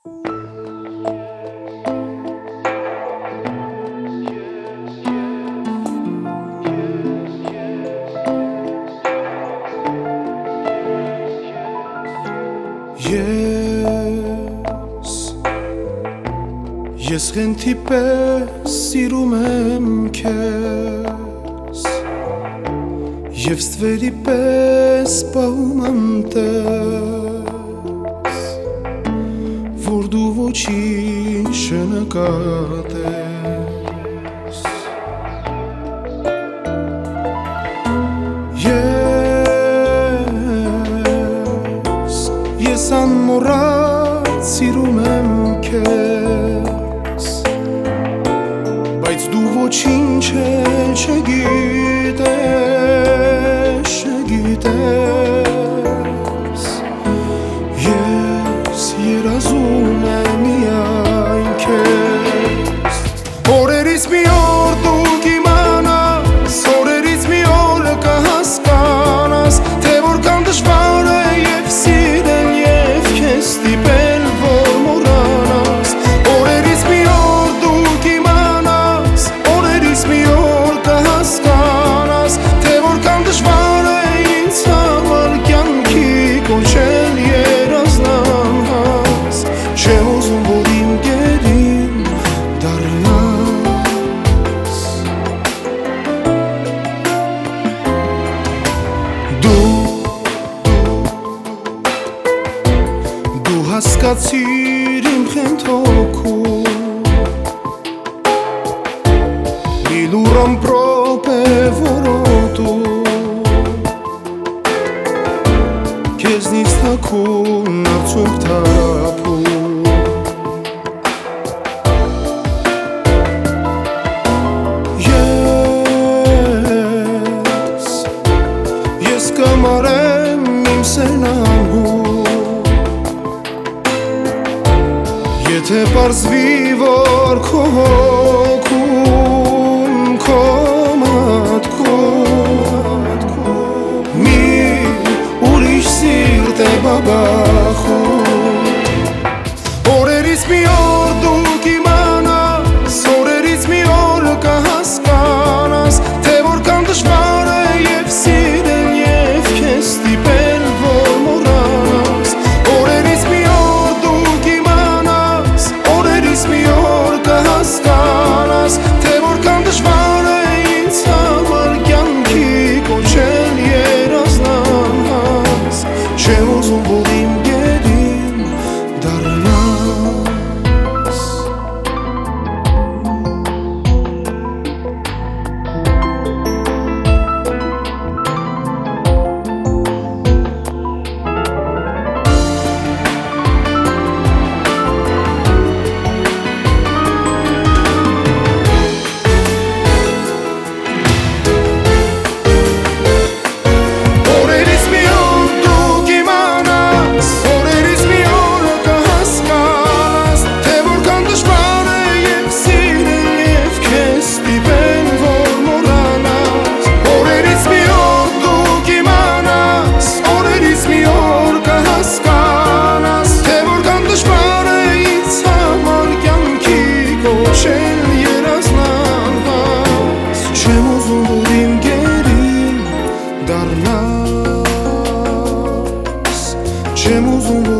Ես Ես խենթի պես սիրում եմ քեզ Եվ ստվերի պես պահում եմ տեղ ոչինչ չնկատես Ես ես անմոռաց սիրում եմ քեզ բայց դու ոչինչ չգիտես Me on. Մնացիր իմ խենթոքում Մի լուրոմ պրոպ է որոտում Կեզնից թակում արձում թարապում Ես, ես կմարեմ իմ սենանգում Եթե պարզվի, որ քո հոգում, քո մտքում Մի ուրիշ սիրտ է բաբա Temos um